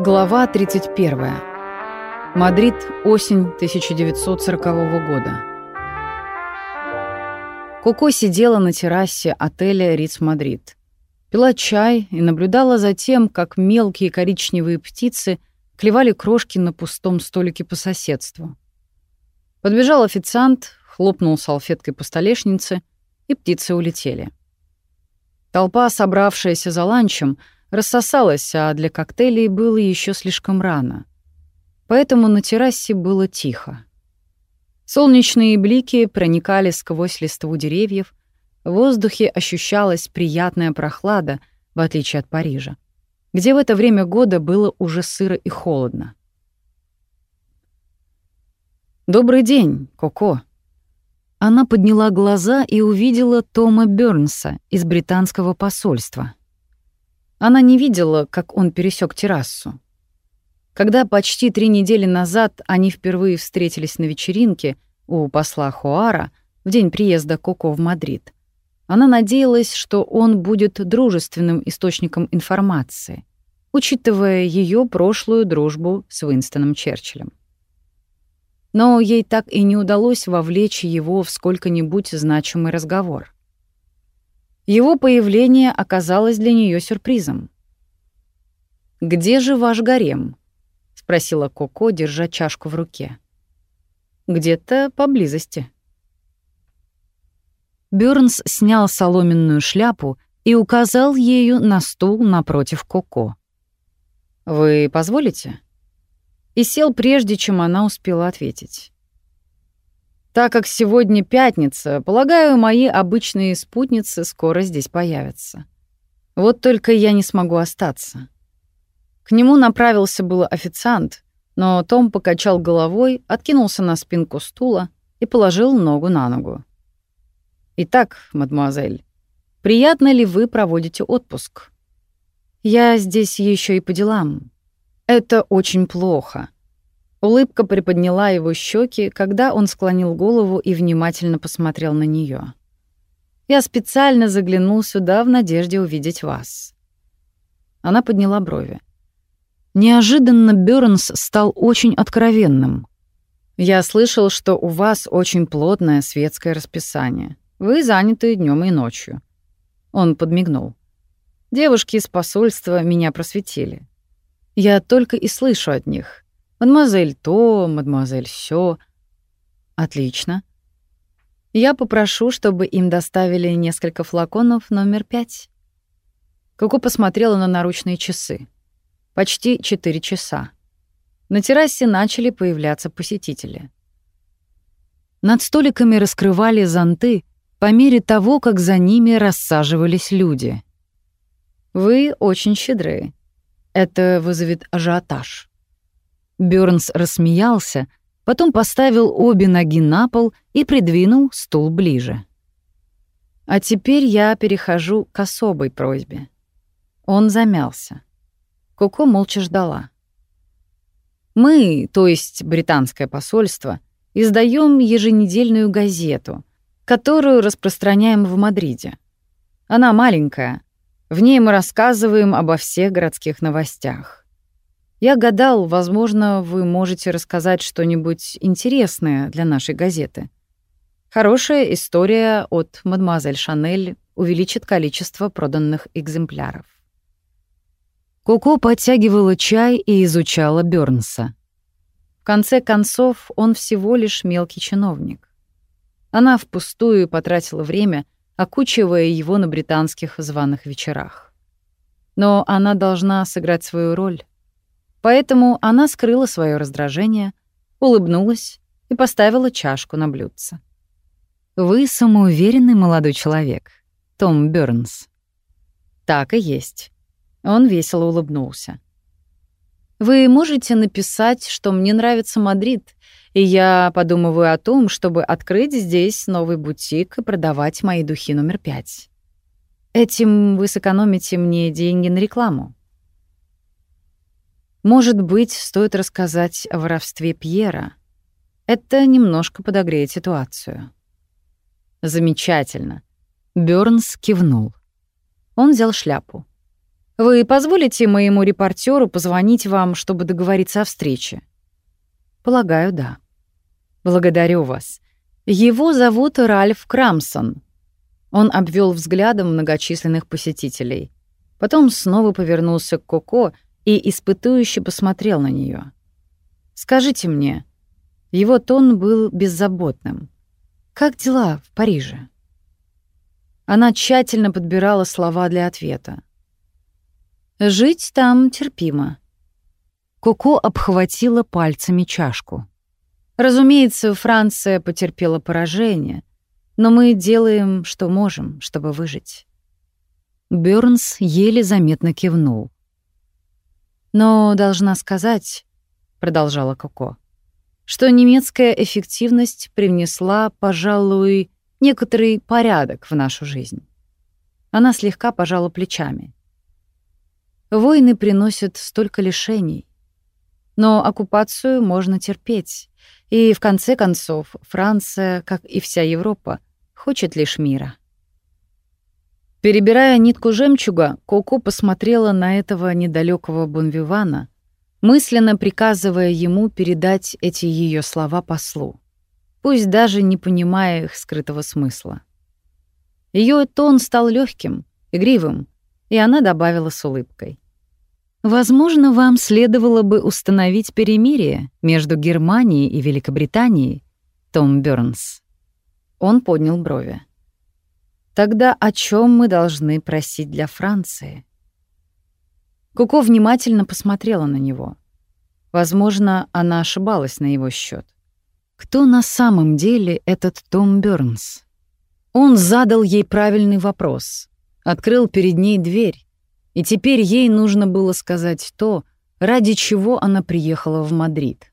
Глава 31. Мадрид, осень 1940 года. Коко сидела на террасе отеля Риц Мадрид. Пила чай и наблюдала за тем, как мелкие коричневые птицы клевали крошки на пустом столике по соседству. Подбежал официант, хлопнул салфеткой по столешнице, и птицы улетели. Толпа, собравшаяся за ланчем, — рассосалась, а для коктейлей было еще слишком рано. Поэтому на террасе было тихо. Солнечные блики проникали сквозь листву деревьев, в воздухе ощущалась приятная прохлада, в отличие от Парижа, где в это время года было уже сыро и холодно. «Добрый день, Коко». Она подняла глаза и увидела Тома Бёрнса из британского посольства — она не видела, как он пересек террасу. Когда почти три недели назад они впервые встретились на вечеринке у посла Хуара в день приезда Коко в Мадрид, она надеялась, что он будет дружественным источником информации, учитывая ее прошлую дружбу с Уинстоном Черчиллем. Но ей так и не удалось вовлечь его в сколько-нибудь значимый разговор — его появление оказалось для нее сюрпризом. «Где же ваш гарем?» — спросила Коко, держа чашку в руке. «Где-то поблизости». Бёрнс снял соломенную шляпу и указал ею на стул напротив Коко. «Вы позволите?» И сел прежде, чем она успела ответить. Так как сегодня пятница, полагаю, мои обычные спутницы скоро здесь появятся. Вот только я не смогу остаться. К нему направился был официант, но Том покачал головой, откинулся на спинку стула и положил ногу на ногу. «Итак, мадемуазель, приятно ли вы проводите отпуск?» «Я здесь еще и по делам. Это очень плохо», Улыбка приподняла его щеки, когда он склонил голову и внимательно посмотрел на нее. «Я специально заглянул сюда в надежде увидеть вас». Она подняла брови. Неожиданно Бёрнс стал очень откровенным. «Я слышал, что у вас очень плотное светское расписание. Вы заняты днем и ночью». Он подмигнул. «Девушки из посольства меня просветили. Я только и слышу от них. Мадемуазель то, мадемуазель сё. Отлично. Я попрошу, чтобы им доставили несколько флаконов номер пять. Коко посмотрела на наручные часы. Почти четыре часа. На террасе начали появляться посетители. Над столиками раскрывали зонты по мере того, как за ними рассаживались люди. Вы очень щедры. Это вызовет ажиотаж. Бёрнс рассмеялся, потом поставил обе ноги на пол и придвинул стул ближе. А теперь я перехожу к особой просьбе. Он замялся. Коко молча ждала. Мы, то есть британское посольство, издаем еженедельную газету, которую распространяем в Мадриде. Она маленькая. В ней мы рассказываем обо всех городских новостях. Я гадал, возможно, вы можете рассказать что-нибудь интересное для нашей газеты. Хорошая история от мадемуазель Шанель увеличит количество проданных экземпляров. Коко подтягивала чай и изучала Бёрнса. В конце концов, он всего лишь мелкий чиновник. Она впустую потратила время, окучивая его на британских званых вечерах. Но она должна сыграть свою роль. Поэтому она скрыла свое раздражение, улыбнулась и поставила чашку на блюдце. «Вы самоуверенный молодой человек, Том Бёрнс». «Так и есть». Он весело улыбнулся. «Вы можете написать, что мне нравится Мадрид, и я подумываю о том, чтобы открыть здесь новый бутик и продавать мои духи номер пять. Этим вы сэкономите мне деньги на рекламу. Может быть, стоит рассказать о воровстве Пьера. Это немножко подогреет ситуацию. Замечательно. Бёрнс кивнул. Он взял шляпу. Вы позволите моему репортеру позвонить вам, чтобы договориться о встрече? Полагаю, да. Благодарю вас. Его зовут Ральф Крамсон. Он обвел взглядом многочисленных посетителей. Потом снова повернулся к Коко и испытующе посмотрел на нее. «Скажите мне...» Его тон был беззаботным. «Как дела в Париже?» Она тщательно подбирала слова для ответа. «Жить там терпимо». Коко обхватила пальцами чашку. Разумеется, Франция потерпела поражение, но мы делаем, что можем, чтобы выжить. Бёрнс еле заметно кивнул. Но должна сказать, продолжала Коко, что немецкая эффективность привнесла, пожалуй, некоторый порядок в нашу жизнь. Она слегка пожала плечами. Войны приносят столько лишений. Но оккупацию можно терпеть. И в конце концов, Франция, как и вся Европа, хочет лишь мира. Перебирая нитку жемчуга, Коко посмотрела на этого недалекого Бонвивана, мысленно приказывая ему передать эти ее слова послу, пусть даже не понимая их скрытого смысла. Ее тон стал легким, игривым, и она добавила с улыбкой. «Возможно, вам следовало бы установить перемирие между Германией и Великобританией, Том Бёрнс». Он поднял брови. «Тогда о чем мы должны просить для Франции?» Коко внимательно посмотрела на него. Возможно, она ошибалась на его счет. Кто на самом деле этот Том Бёрнс? Он задал ей правильный вопрос, открыл перед ней дверь, и теперь ей нужно было сказать то, ради чего она приехала в Мадрид.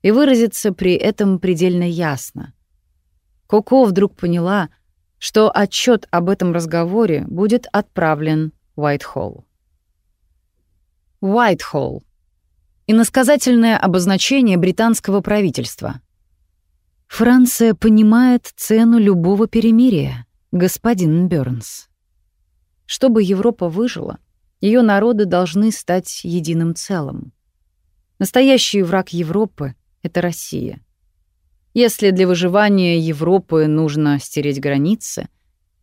И выразиться при этом предельно ясно. Коко вдруг поняла, что отчет об этом разговоре будет отправлен в Уайтхолл. Уайтхолл. Иносказательное обозначение британского правительства. Франция понимает цену любого перемирия, господин Бёрнс. Чтобы Европа выжила, ее народы должны стать единым целым. Настоящий враг Европы — это Россия. Если для выживания Европы нужно стереть границы,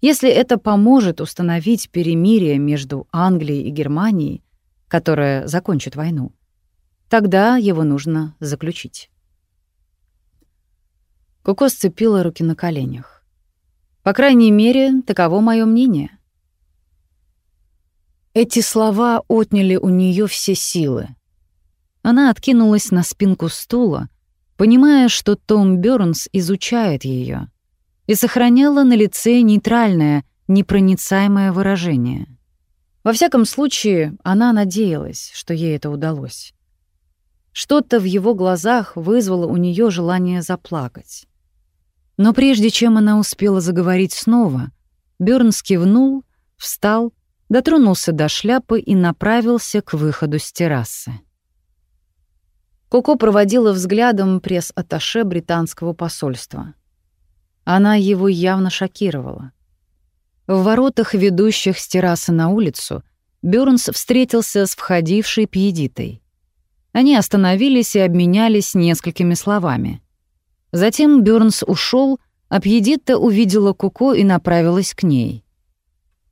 если это поможет установить перемирие между Англией и Германией, которое закончит войну, тогда его нужно заключить. Коко сцепила руки на коленях. По крайней мере, таково мое мнение. Эти слова отняли у нее все силы. Она откинулась на спинку стула, понимая, что Том Бёрнс изучает ее, и сохраняла на лице нейтральное, непроницаемое выражение — во всяком случае, она надеялась, что ей это удалось. Что-то в его глазах вызвало у нее желание заплакать. Но прежде чем она успела заговорить снова, Бёрнс кивнул, встал, дотронулся до шляпы и направился к выходу с террасы. Коко проводила взглядом пресс-атташе британского посольства. Она его явно шокировала. В воротах, ведущих с террасы на улицу, Бёрнс встретился с входившей пьедитой. Они остановились и обменялись несколькими словами. Затем Бёрнс ушел, а пьедита увидела Куко и направилась к ней.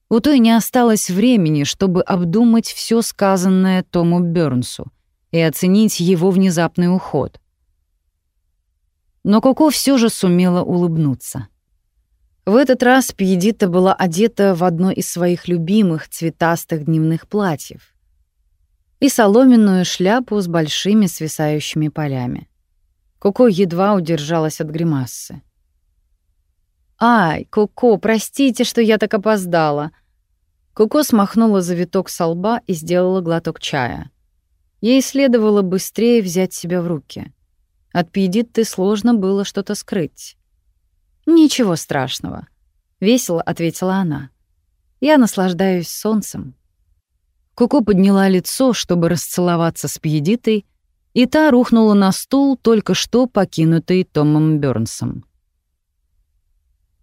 У той не осталось времени, чтобы обдумать все сказанное Тому Бёрнсу и оценить его внезапный уход. Но Коко все же сумела улыбнуться. В этот раз Пьедита была одета в одно из своих любимых цветастых дневных платьев и соломенную шляпу с большими свисающими полями. Коко едва удержалась от гримасы. «Ай, Коко, простите, что я так опоздала!» Коко смахнула завиток со лба и сделала глоток чая. Ей следовало быстрее взять себя в руки. От Пьедитты сложно было что-то скрыть. «Ничего страшного», — весело ответила она. «Я наслаждаюсь солнцем». Куку подняла лицо, чтобы расцеловаться с Пьедитой, и та рухнула на стул, только что покинутый Томом Бёрнсом.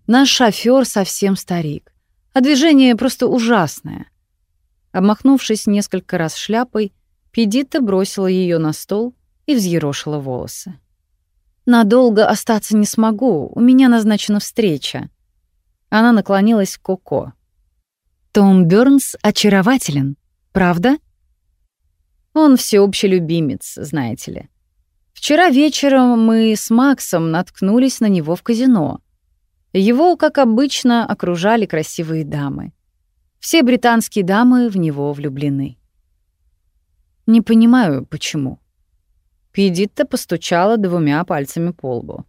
Наш шофёр совсем старик, а движение просто ужасное. Обмахнувшись несколько раз шляпой, Педита бросила ее на стол и взъерошила волосы. «Надолго остаться не смогу, у меня назначена встреча». Она наклонилась к Коко. «Том Бёрнс очарователен, правда?» «Он всеобщий любимец, знаете ли. Вчера вечером мы с Максом наткнулись на него в казино. Его, как обычно, окружали красивые дамы. Все британские дамы в него влюблены. Не понимаю, почему. Педитта постучала двумя пальцами по лбу.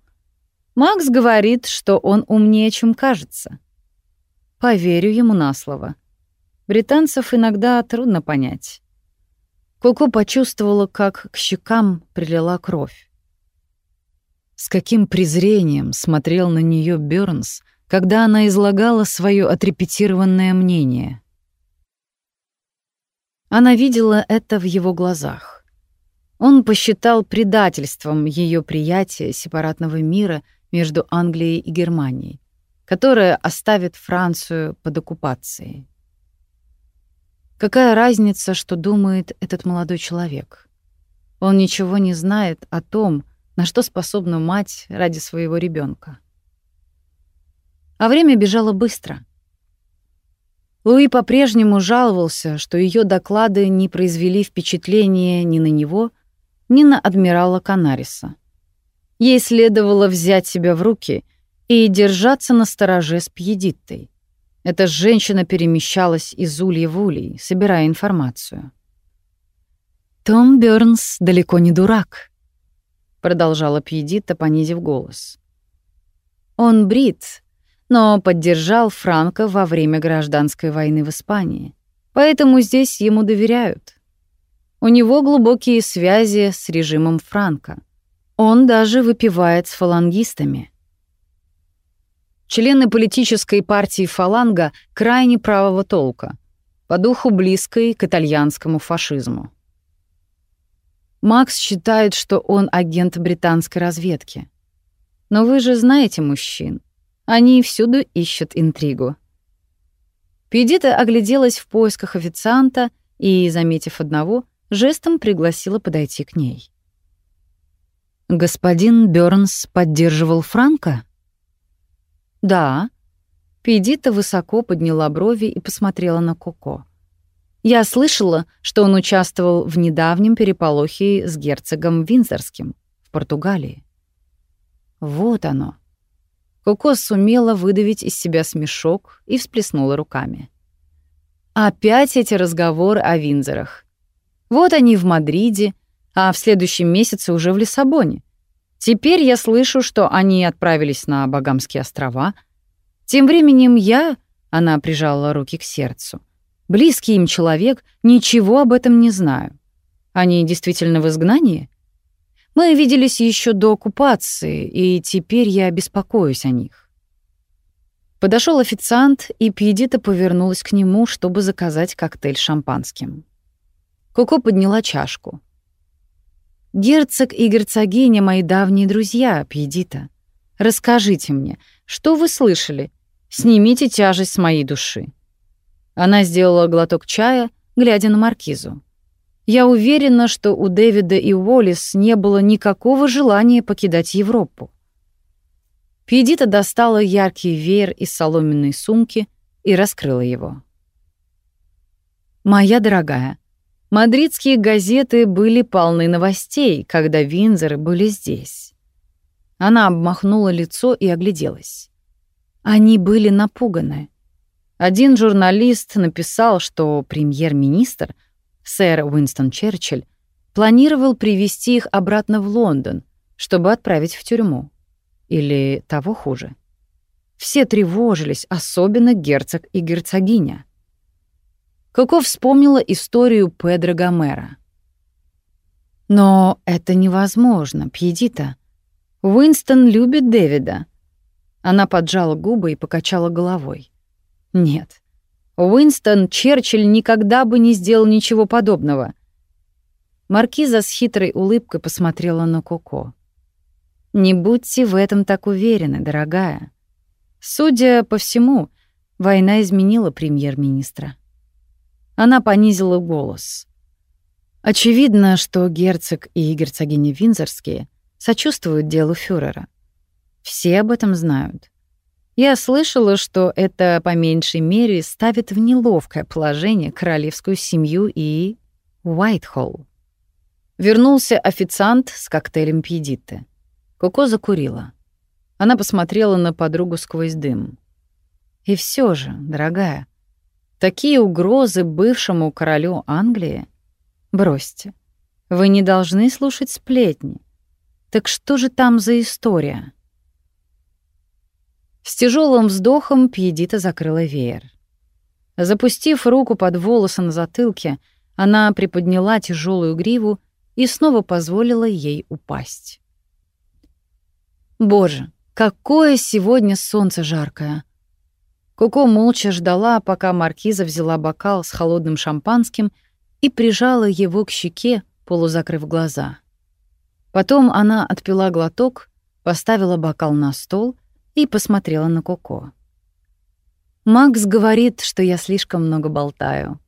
Макс говорит, что он умнее, чем кажется. Поверю ему на слово. Британцев иногда трудно понять. Коко почувствовала, как к щекам прилила кровь. С каким презрением смотрел на нее Бёрнс, когда она излагала свое отрепетированное мнение. Она видела это в его глазах. Он посчитал предательством ее приятие сепаратного мира между Англией и Германией, которое оставит Францию под оккупацией. Какая разница, что думает этот молодой человек? Он ничего не знает о том, на что способна мать ради своего ребенка. А время бежало быстро. Луи по-прежнему жаловался, что ее доклады не произвели впечатления ни на него, ни на адмирала Канариса. Ей следовало взять себя в руки и держаться на стороже с Пьедиттой. Эта женщина перемещалась из улья в улей, собирая информацию. «Том Бёрнс далеко не дурак», — продолжала Пьедитта, понизив голос. «Он брит, но поддержал Франко во время гражданской войны в Испании. Поэтому здесь ему доверяют. У него глубокие связи с режимом Франко. Он даже выпивает с фалангистами. Члены политической партии «Фаланга» крайне правого толка, по духу близкой к итальянскому фашизму. Макс считает, что он агент британской разведки. Но вы же знаете мужчин. Они всюду ищут интригу. Педита огляделась в поисках официанта и, заметив одного, жестом пригласила подойти к ней. «Господин Бёрнс поддерживал Франка?» «Да». Педита высоко подняла брови и посмотрела на Коко. «Я слышала, что он участвовал в недавнем переполохе с герцогом Винзорским в Португалии». «Вот оно. Коко сумела выдавить из себя смешок и всплеснула руками. Опять эти разговоры о Винзорах. Вот они в Мадриде, а в следующем месяце уже в Лиссабоне. Теперь я слышу, что они отправились на Багамские острова. Тем временем я, она прижала руки к сердцу, близкий им человек, ничего об этом не знаю. Они действительно в изгнании? Мы виделись еще до оккупации, и теперь я беспокоюсь о них. Подошел официант, и Пьедита повернулась к нему, чтобы заказать коктейль шампанским. Коко подняла чашку. «Герцог и герцогиня — мои давние друзья, Пьедита. Расскажите мне, что вы слышали? Снимите тяжесть с моей души». Она сделала глоток чая, глядя на маркизу. Я уверена, что у Дэвида и Уоллес не было никакого желания покидать Европу. Педита достала яркий веер из соломенной сумки и раскрыла его. «Моя дорогая, мадридские газеты были полны новостей, когда Винзоры были здесь». Она обмахнула лицо и огляделась. Они были напуганы. Один журналист написал, что премьер-министр — сэр Уинстон Черчилль планировал привести их обратно в Лондон, чтобы отправить в тюрьму. Или того хуже. Все тревожились, особенно герцог и герцогиня. Коко вспомнила историю Педро Гомера. Но это невозможно, Пьедита. Уинстон любит Дэвида. Она поджала губы и покачала головой. Нет, Уинстон Черчилль никогда бы не сделал ничего подобного. Маркиза с хитрой улыбкой посмотрела на Коко. «Не будьте в этом так уверены, дорогая. Судя по всему, война изменила премьер-министра». Она понизила голос. Очевидно, что герцог и герцогиня Винзорские сочувствуют делу фюрера. Все об этом знают. Я слышала, что это по меньшей мере ставит в неловкое положение королевскую семью и Уайтхолл. Вернулся официант с коктейлем Пьедитты. Коко закурила. Она посмотрела на подругу сквозь дым. И все же, дорогая, такие угрозы бывшему королю Англии? Бросьте. Вы не должны слушать сплетни. Так что же там за история? С тяжелым вздохом Пьедита закрыла веер. Запустив руку под волосы на затылке, она приподняла тяжелую гриву и снова позволила ей упасть. Боже, какое сегодня солнце жаркое! Коко молча ждала, пока маркиза взяла бокал с холодным шампанским и прижала его к щеке, полузакрыв глаза. Потом она отпила глоток, поставила бокал на стол и посмотрела на Коко. «Макс говорит, что я слишком много болтаю.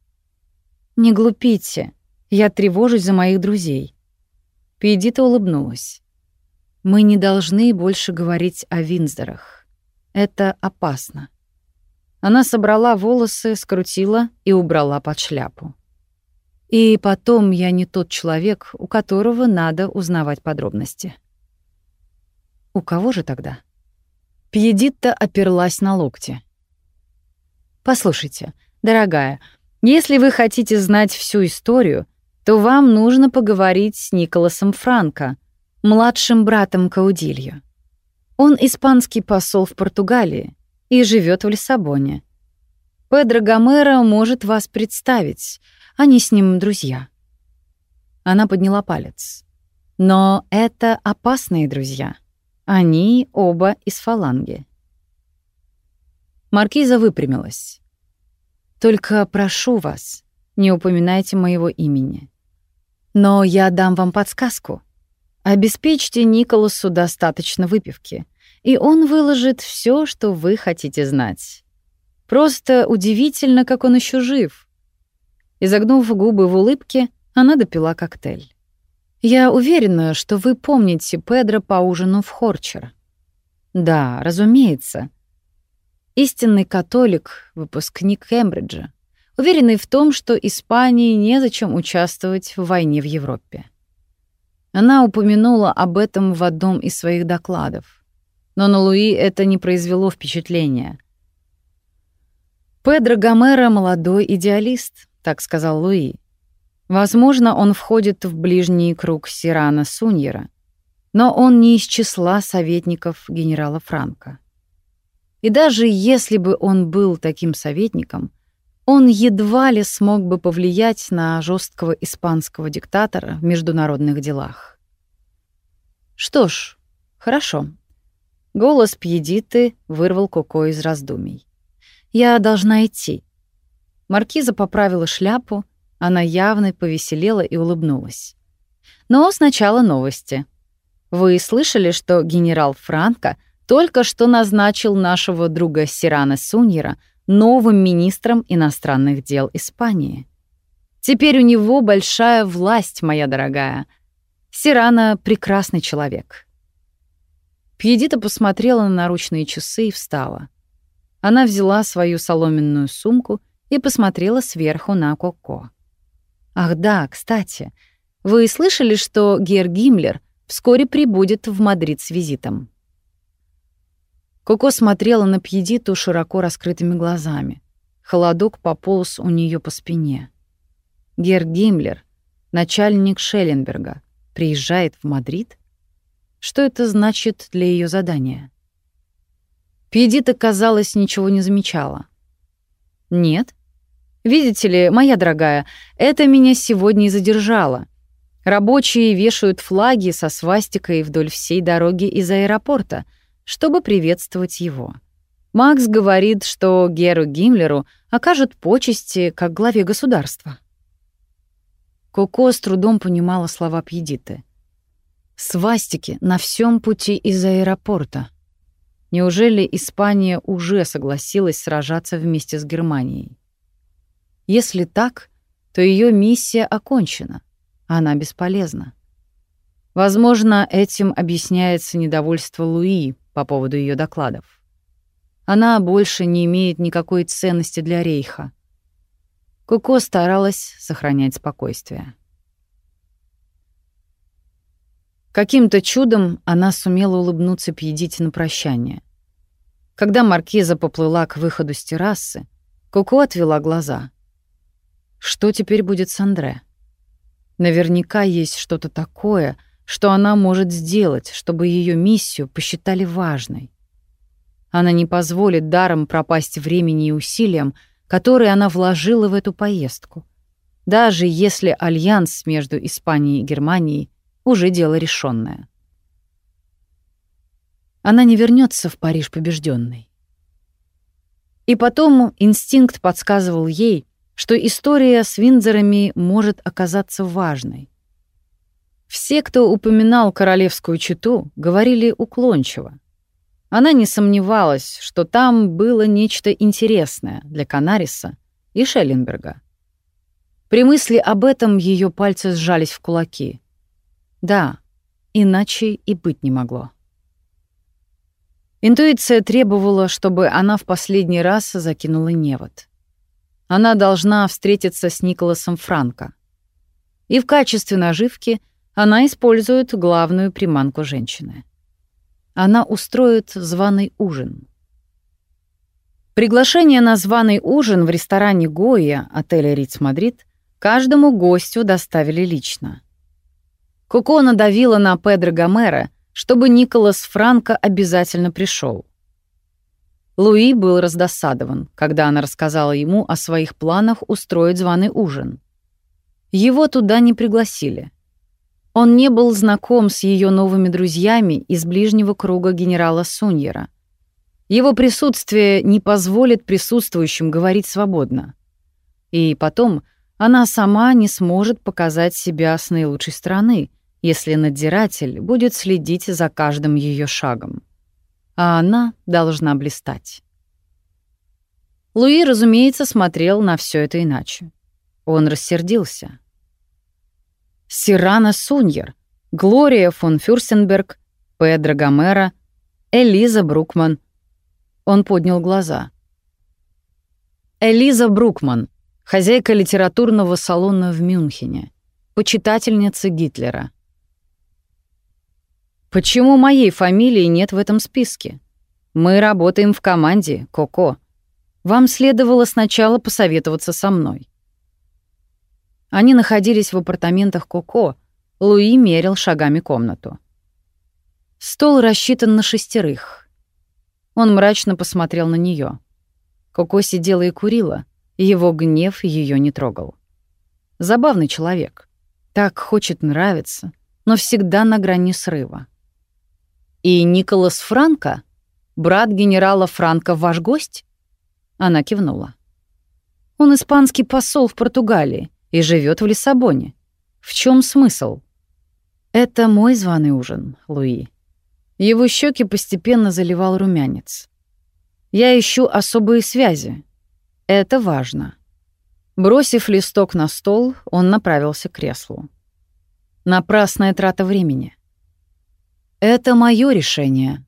Не глупите, я тревожусь за моих друзей». Пиедита улыбнулась. «Мы не должны больше говорить о Винздорах. Это опасно». Она собрала волосы, скрутила и убрала под шляпу. И потом я не тот человек, у которого надо узнавать подробности. У кого же тогда? Пьедитта оперлась на локти. «Послушайте, дорогая, если вы хотите знать всю историю, то вам нужно поговорить с Николасом Франко, младшим братом Каудилью. Он испанский посол в Португалии и живет в Лиссабоне. Педро Гомеро может вас представить, они с ним друзья». Она подняла палец. «Но это опасные друзья». Они оба из фаланги. Маркиза выпрямилась. «Только прошу вас, не упоминайте моего имени. Но я дам вам подсказку. Обеспечьте Николасу достаточно выпивки, и он выложит все, что вы хотите знать. Просто удивительно, как он еще жив». Изогнув губы в улыбке, она допила коктейль. Я уверена, что вы помните Педро по ужину в Хорчер. Да, разумеется. Истинный католик, выпускник Кембриджа, уверенный в том, что Испании незачем участвовать в войне в Европе. Она упомянула об этом в одном из своих докладов. Но на Луи это не произвело впечатления. «Педро Гомеро — молодой идеалист», — так сказал Луи. Возможно, он входит в ближний круг Сирана Суньера, но он не из числа советников генерала Франка. И даже если бы он был таким советником, он едва ли смог бы повлиять на жесткого испанского диктатора в международных делах. Что ж, хорошо. Голос Пьедиты вырвал Коко из раздумий. «Я должна идти». Маркиза поправила шляпу, она явно повеселела и улыбнулась. Но сначала новости. Вы слышали, что генерал Франко только что назначил нашего друга Сирана Суньера новым министром иностранных дел Испании? Теперь у него большая власть, моя дорогая. Сирана — прекрасный человек. Пьедита посмотрела на наручные часы и встала. Она взяла свою соломенную сумку и посмотрела сверху на Коко. Ах да, кстати, вы слышали, что Гер Гиммлер вскоре прибудет в Мадрид с визитом? Коко смотрела на Пьедиту широко раскрытыми глазами. Холодок пополз у нее по спине. Гер Гиммлер, начальник Шелленберга, приезжает в Мадрид? Что это значит для ее задания? Пьедита, казалось, ничего не замечала. Нет, Видите ли, моя дорогая, это меня сегодня и задержало. Рабочие вешают флаги со свастикой вдоль всей дороги из аэропорта, чтобы приветствовать его. Макс говорит, что Геру Гиммлеру окажут почести как главе государства. Коко с трудом понимала слова Пьедиты. Свастики на всем пути из аэропорта. Неужели Испания уже согласилась сражаться вместе с Германией? Если так, то ее миссия окончена, она бесполезна. Возможно, этим объясняется недовольство Луи по поводу ее докладов. Она больше не имеет никакой ценности для Рейха. Коко старалась сохранять спокойствие. Каким-то чудом она сумела улыбнуться Пьедите на прощание. Когда маркиза поплыла к выходу с террасы, Коко отвела глаза. Что теперь будет с Андре? Наверняка есть что-то такое, что она может сделать, чтобы ее миссию посчитали важной. Она не позволит даром пропасть времени и усилиям, которые она вложила в эту поездку, даже если альянс между Испанией и Германией уже дело решенное. Она не вернется в Париж побежденной. И потом инстинкт подсказывал ей, что история с Виндзорами может оказаться важной. Все, кто упоминал королевскую чету, говорили уклончиво. Она не сомневалась, что там было нечто интересное для Канариса и Шелленберга. При мысли об этом ее пальцы сжались в кулаки. Да, иначе и быть не могло. Интуиция требовала, чтобы она в последний раз закинула невод. Она должна встретиться с Николасом Франко. И в качестве наживки — она использует главную приманку женщины. Она устроит званый ужин. Приглашение на званый ужин в ресторане Гоя отеля Риц Мадрид каждому гостю доставили лично. Коко надавила на Педро Гомера, чтобы Николас Франко обязательно пришел. Луи был раздосадован, когда она рассказала ему о своих планах устроить званый ужин. Его туда не пригласили. Он не был знаком с ее новыми друзьями из ближнего круга генерала Суньера. Его присутствие не позволит присутствующим говорить свободно. И потом она сама не сможет показать себя с наилучшей стороны, если надзиратель будет следить за каждым ее шагом. А она должна блистать. Луи, разумеется, смотрел на все это иначе. Он рассердился — Сирана Суньер, Глория фон Фюрсенберг, Педро Гомера, Элиза Брукман. Он поднял глаза. Элиза Брукман, хозяйка литературного салона в Мюнхене, почитательница Гитлера. Почему моей фамилии нет в этом списке? Мы работаем в команде, Коко. Вам следовало сначала посоветоваться со мной. Они находились в апартаментах Коко. Луи мерил шагами комнату. Стол рассчитан на шестерых. Он мрачно посмотрел на нее. Коко сидела и курила, его гнев ее не трогал. Забавный человек. Так хочет нравиться, но всегда на грани срыва. «И Николас Франко? Брат генерала Франко ваш гость?» Она кивнула. «Он испанский посол в Португалии и живет в Лиссабоне. В чем смысл? Это мой званый ужин, Луи. Его щеки постепенно заливал румянец. Я ищу особые связи. Это важно. Бросив листок на стол, он направился к креслу. Напрасная трата времени. Это мое решение.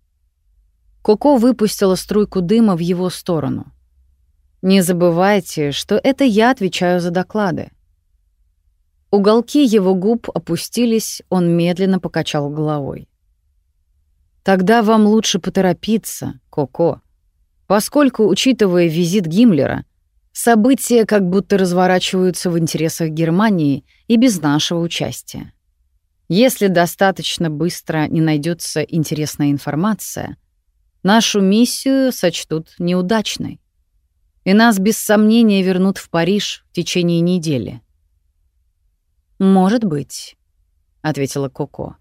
Коко выпустила струйку дыма в его сторону. Не забывайте, что это я отвечаю за доклады. Уголки его губ опустились, он медленно покачал головой. «Тогда вам лучше поторопиться, Коко, поскольку, учитывая визит Гиммлера, события как будто разворачиваются в интересах Германии и без нашего участия. Если достаточно быстро не найдется интересная информация, нашу миссию сочтут неудачной, и нас без сомнения вернут в Париж в течение недели. «Может быть», — ответила Коко.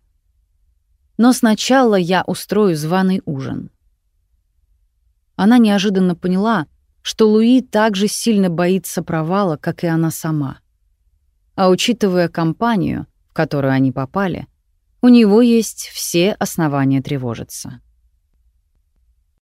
«Но сначала я устрою званый ужин». Она неожиданно поняла, что Луи так же сильно боится провала, как и она сама. А учитывая компанию, которую они попали, у него есть все основания тревожиться.